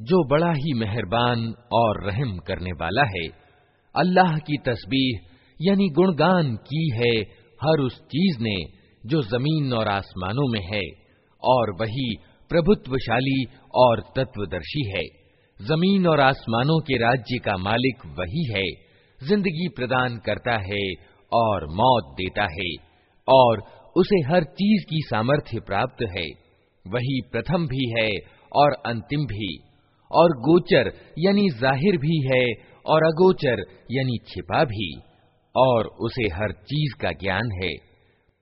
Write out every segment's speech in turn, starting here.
जो बड़ा ही मेहरबान और रहम करने वाला है। अल्लाह की तस्बीह, यानी गुणगान की है हर उस चीज़ ने जो ज़मीन और आसमानों में है, और वही प्रभुत्वशाली और तत्वदर्शी है। ज़मीन और आसमानों के राज्य का मालिक वही है, ज़िंदगी प्रदान करता है और मौत देता है, और उसे हर चीज़ की सामर्थ्य प्राप्त है। वही प्रथम भी है और अंतिम भी। और गोचर यानी ज़ाहिर भी है और अगोचर यानी छिपा भी, और उसे हर चीज़ का ज्ञान है।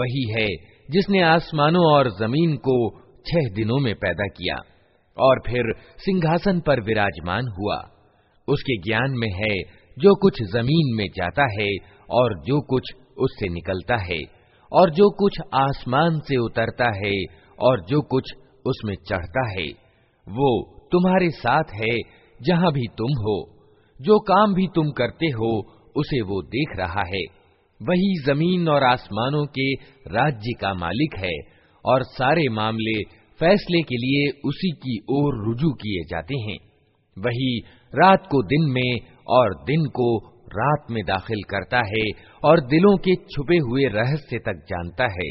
वही है जिसने आसमानों और जमीन को छह दिनों में पैदा किया और फिर सिंहासन पर विराजमान हुआ उसके ज्ञान में है जो कुछ जमीन में जाता है और जो कुछ उससे निकलता है और जो कुछ आसमान से उतरता है और जो कुछ उसमें चढ़ता है, वो तुम्हारे साथ है, जहाँ भी तुम हो। जो काम भी तुम करते हो, उसे वो देख रहा है। वही ज़मीन और आसमानों के राज्य का मालिक है, और सारे मामले फैसले के लिए उसी की ओर रुजू किए जाते हैं। वही रात को दिन में और दिन को रात में दाखिल करता है और दिलों के छुपे हुए रहस्य तक जानता है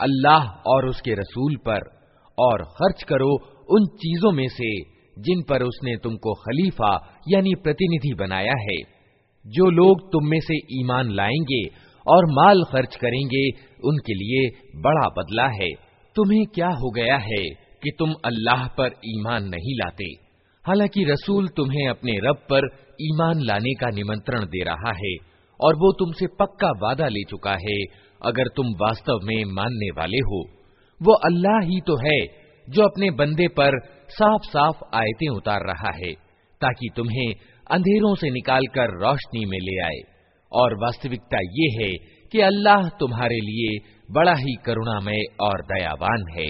अल्लाह और उसके रसूल पर और खर्च करो उन चीज़ों में से जिन पर उसने तुमको खलीफा यानी प्रतिनिधि बनाया है। जो लोग तुम में से ईमान लाएँगे और माल खर्च करेंगे, उनके लिए बड़ा बदला है। तुम्हें क्या हो गया है कि तुम अल्लाह पर ईमान नहीं लाते? हालाँकि रसूल तुम्हें अपने रब पर ईमान लाने का निमंत्रण दे रहा है और वो तुमसे पक्का वादा ले चुका है अगर तुम वास्तव में मानने वाले हो वो अल्लाह ही तो है जो अपने बंदे पर साफ साफ आयतें उतार रहा है ताकि तुम्हें अंधेरों से निकालकर रोशनी में ले आए और वास्तविकता ये है कि अल्लाह तुम्हारे लिए बड़ा ही करुणामय और दयावान है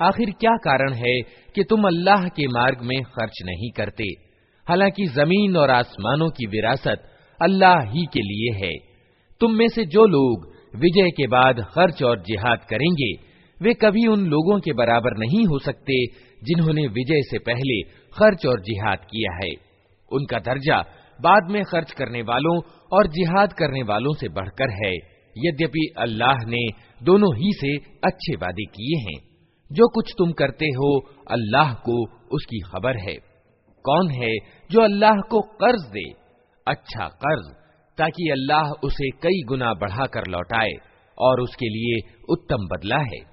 आखिर क्या कारण है कि तुम अल्लाह के मार्ग में खर्च नहीं करते हालांकि जमीन और आसमानों की विरासत अल्लाह ही के लिए है तुम में से जो लोग विजय के बाद खर्च और जिहाद करेंगे वे कभी उन लोगों के बराबर नहीं हो सकते जिन्होंने विजय से पहले खर्च और जिहाद किया है। उनका दर्जा बाद में खर्च करने वालों और जिहाद करने वालों से बढ़कर है। यद्यपि अल्लाह ने दोनों ही से अच्छे वादे किए हैं। जो कुछ तुम करते हो, अल्लाह को उसकी खबर है। कौन है जो अल्लाह को कर्ज दे? अच्छा कर्ज, ताकि अल्लाह उसे कई गुना बढ़ाकर लौटाए और उसके लिए उत्तम बदला है।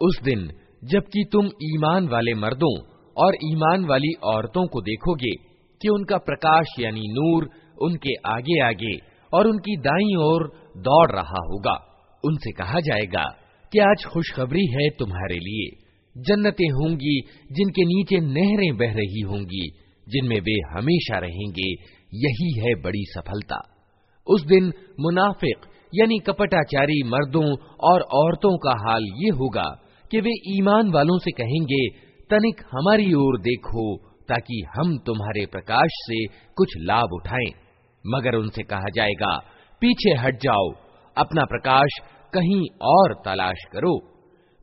उस दिन जबकि तुम ईमान वाले मर्दों और ईमान वाली औरतों को देखोगे कि उनका प्रकाश यानी नूर उनके आगे आगे और उनकी दाई ओर दौड़ रहा होगा उनसे कहा जाएगा कि आज खुशखबरी है तुम्हारे लिए। जन्नतें होंगी जिनके नीचे नहरें बह रही होंगी, जिनमें वे हमेशा रहेंगे, यही है बड़ी सफलता। उस दिन मुनाफिक, यानी कपटाचारी मर्दों और औरतों का हाल ये होगा कि वे ईमान वालों से कहेंगे, तनिक हमारी ओर देखो, ताकि हम तुम्हारे प्रकाश से कुछ लाभ उठाएँ। मगर उनसे कहा जाएगा, पीछे हट जाओ अपना प्रकाश कहीं और तलाश करो।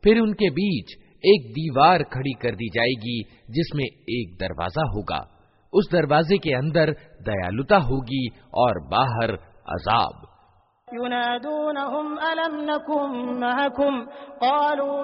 फिर उनके बीच एक दीवार खड़ी कर दी जाएगी, जिसमें एक दरवाज़ा होगा। उस दरवाजे के अंदर दयालुता होगी और बाहर अजाब। युनादूनहुम, अलम नकुम महकुम कालू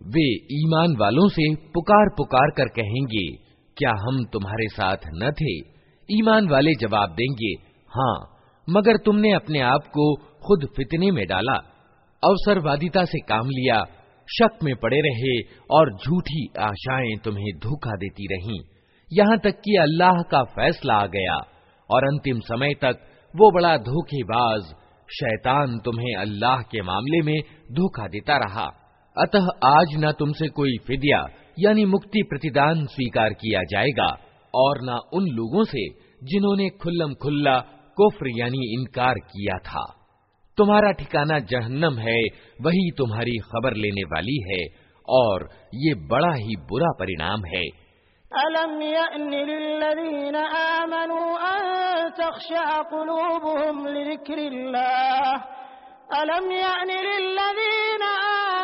वे ईमान वालों से पुकार पुकार कर कहेंगे, क्या हम तुम्हारे साथ न थे? ईमान वाले जवाब देंगे हाँ मगर तुमने अपने आप को खुद फितने में डाला, अवसरवादिता से काम लिया, शक में पड़े रहे और झूठी आशाएँ तुम्हें धोखा देती रहीं। यहाँ तक कि अल्लाह का फैसला आ गया, और अंतिम समय तक वो बड़ा धोखेबाज शैतान तुम्हें अल्लाह के मामले में धोखा देता रहा। अतः आज न तुमसे कोई फिदिया, यानी मुक्ति प्रतिदान स्वीकार किया जाएगा, और न उन लोगों से जिन्होंने खुल्लम खुल्ला कुफ्र यानी इनकार किया था। तुम्हारा ठिकाना जहन्नम है, वही तुम्हारी खबर लेने वाली है, और ये बड़ा ही बुरा परिणाम है। अलम लिल्लज़ीन आमनू अन तख़शअ क़ुलूबुहुम लिज़िक्रिल्लाह। अलम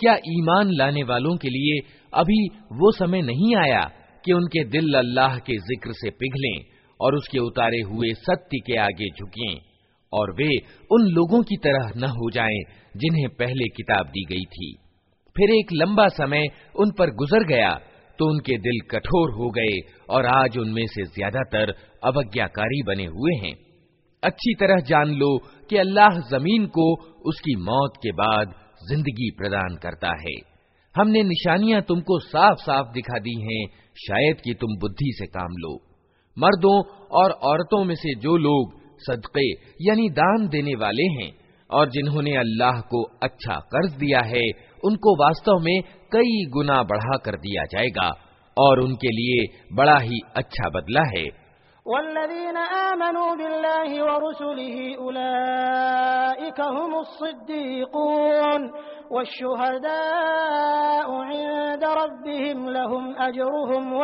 क्या ईमान लाने वालों के लिए अभी वो समय नहीं आया कि उनके दिल अल्लाह के जिक्र से पिघलें और उसके उतारे हुए सत्य के आगे झुकें, और वे उन लोगों की तरह न हो जाएँ जिन्हें पहले किताब दी गई थी। फिर एक लंबा समय उन पर गुजर गया तो उनके दिल कठोर हो गए, और आज उनमें से ज़्यादातर अवज्ञाकारी बने हुए हैं। अच्छी तरह जान लो कि अल्लाह ज़मीन को उसकी मौत के बाद ज़िंदगी प्रदान करता है। हमने निशानियाँ तुमको साफ़ साफ़ दिखा दी हैं, शायद कि तुम बुद्धि से काम लो। मर्दों और औरतों में से जो लोग सदक़े, यानी दान देने वाले हैं, और जिन्होंने अल्लाह को अच्छा कर्ज दिया है, उनको वास्तव में कई गुना बढ़ा कर दिया जाएगा, और उनके लिए बड़ा ही अच्छा बदला है। वल्लज़ीन आमनू बिल्लाहि व रुसुलिहि उलाइका हुमुस्सिद्दीक़ून वश्शुहदाउ इंद रब्बिहिम लहुम अजरुहुम व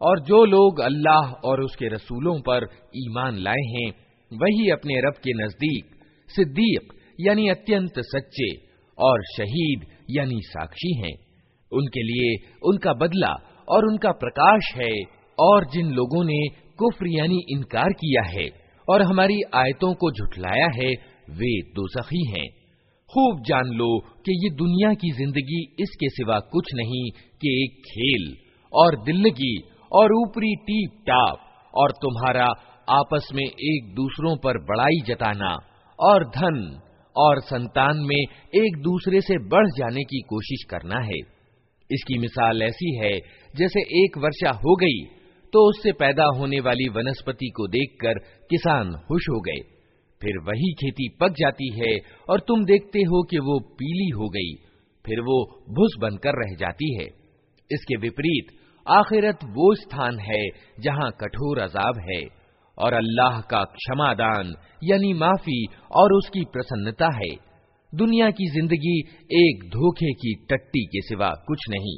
और जो लोग अल्लाह और उसके रसूलों पर ईमान लाए हैं, वही अपने रब के नज़दीक सिद्दीक, यानी अत्यंत सच्चे और शहीद, यानी साक्षी हैं। उनके लिए उनका बदला और उनका प्रकाश है, और जिन लोगों ने कुफ्र, यानी इनकार किया है और हमारी आयतों को झुठलाया है, वे दोजखी हैं। खूब जान लो कि ये दुनिया की ज़िंदगी इसके सिवा कुछ नहीं कि एक खेल और दिल्लगी और ऊपरी टीप टाप, और तुम्हारा आपस में एक दूसरों पर बड़ाई जताना, और धन और संतान में एक दूसरे से बढ़ जाने की कोशिश करना है। इसकी मिसाल ऐसी है, जैसे एक वर्षा हो गई तो उससे पैदा होने वाली वनस्पति को देखकर किसान खुश हो गए। फिर वही खेती पक जाती है, और तुम देखते हो कि वो पीली हो गई, फिर वो भुस बनकर रह जाती है। इसके विपरीत आखिरत वो स्थान है जहां कठोर अजाब है और अल्लाह का क्षमादान यानी माफी और उसकी प्रसन्नता है दुनिया की जिंदगी एक धोखे की टट्टी के सिवा कुछ नहीं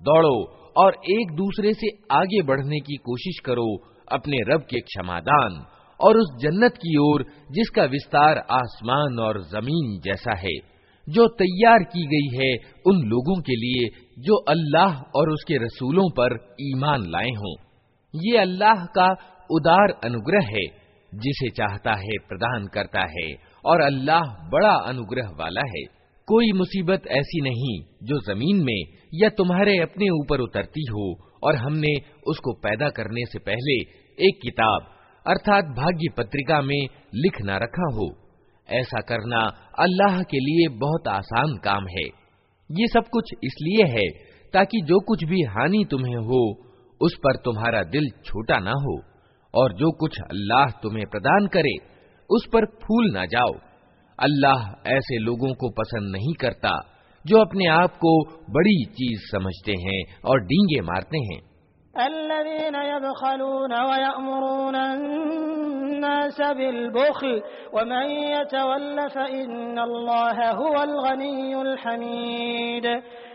दौड़ो और एक दूसरे से आगे बढ़ने की कोशिश करो अपने रब के क्षमादान और उस जन्नत की ओर जिसका विस्तार आसमान और जमीन जैसा है जो तैयार की गई है उन लोगों के लिए जो अल्लाह और उसके रसूलों पर ईमान लाए हों ये अल्लाह का उदार अनुग्रह है, जिसे चाहता है, प्रदान करता है, और अल्लाह बड़ा अनुग्रह वाला है। कोई मुसीबत ऐसी नहीं, जो ज़मीन में या तुम्हारे अपने ऊपर उतरती हो, और हमने उसको पैदा करने से पहले एक किताब, अर्थात भाग्य पत्रिका में लिख न रखा हो। ऐसा करना अल्लाह के लिए बहुत आसान काम है। ये सब कुछ इसलिए है, ताकि जो कुछ भी हानि तुम्हें हो उस पर तुम्हारा दिल छोटा ना हो, और जो कुछ अल्लाह तुम्हें प्रदान करे, उस पर फूल ना जाओ। अल्लाह ऐसे लोगों को पसंद नहीं करता, जो अपने आप को बड़ी चीज़ समझते हैं और डींगे मारते हैं।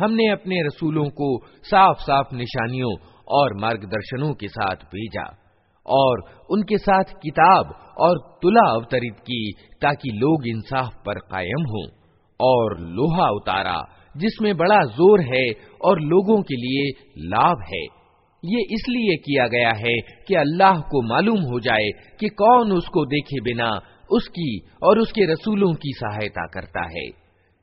हमने अपने रसूलों को साफ़ साफ़ निशानियों और मार्गदर्शनों के साथ भेजा और उनके साथ किताब और तुला अवतरित की ताकि लोग इंसाफ पर कायम हों और लोहा उतारा, जिसमें बड़ा ज़ोर है और लोगों के लिए लाभ है। ये इसलिए किया गया है कि अल्लाह को मालूम हो जाए कि कौन उसको देखे बिना उसकी और उसके रसूलों की सहायता करता है।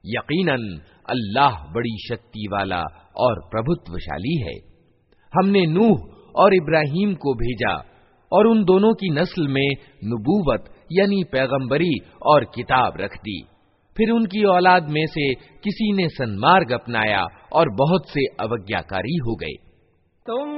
यकीनन अल्लाह बड़ी शक्ति वाला और प्रभुत्वशाली है। हमने नूह और इब्राहिम को भेजा और उन दोनों की नस्ल में नबूवत, यानी पैगंबरी और किताब रख दी। फिर उनकी औलाद में से किसी ने सन्मार्ग अपनाया और बहुत से अवज्ञाकारी हो गए। तुम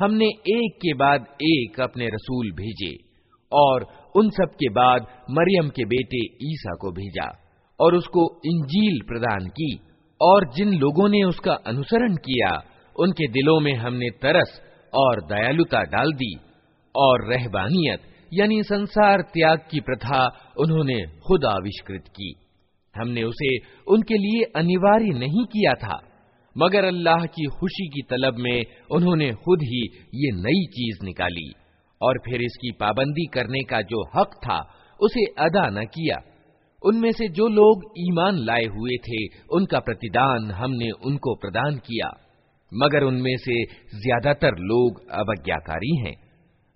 हमने एक के बाद एक अपने रसूल भेजे, और उन सब के बाद मरियम के बेटे ईसा को भेजा, और उसको इंजील प्रदान की, और जिन लोगों ने उसका अनुसरण किया, उनके दिलों में हमने तरस और दयालुता डाल दी, और रहबानियत, यानी संसार त्याग की प्रथा उन्होंने खुद आविष्कृत की। हमने उसे उनके लिए अनिवार्य नहीं किया था। मगर अल्लाह की खुशी की तलब में उन्होंने खुद ही ये नई चीज़ निकाली और फिर इसकी पाबंदी करने का जो हक था, उसे अदा न किया। उनमें से जो लोग ईमान लाए हुए थे, उनका प्रतिदान हमने उनको प्रदान किया। मगर उनमें से ज़्यादातर लोग अवज्ञाकारी हैं।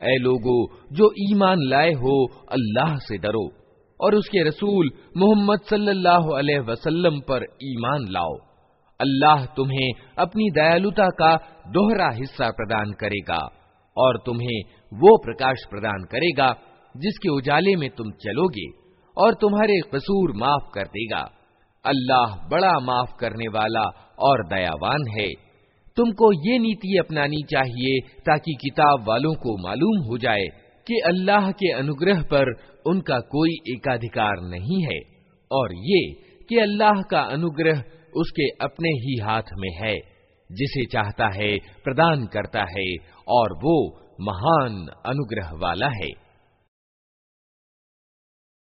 ए लोगो जो ईमान लाए हो अल्लाह से डरो और उसके रसूल मोहम्मद सल्लल्लाहु अलैहि वसल्लम पर ईमान लाओ अल्लाह तुम्हें अपनी दयालुता का दोहरा हिस्सा प्रदान करेगा और तुम्हें वो प्रकाश प्रदान करेगा, जिसके उजाले में तुम चलोगे और तुम्हारे कसूर माफ़ कर देगा। अल्लाह बड़ा माफ़ करने वाला और दयावान है। तुमको ये नीति अपनानी चाहिए ताकि किताब वालों को मालूम हो जाए कि अल्लाह के अनुग्रह पर उनका कोई एकाधिकार नहीं है और ये कि अल्लाह का अनुग्रह उसके अपने ही हाथ में है, जिसे चाहता है, प्रदान करता है और वो महान अनुग्रह वाला है।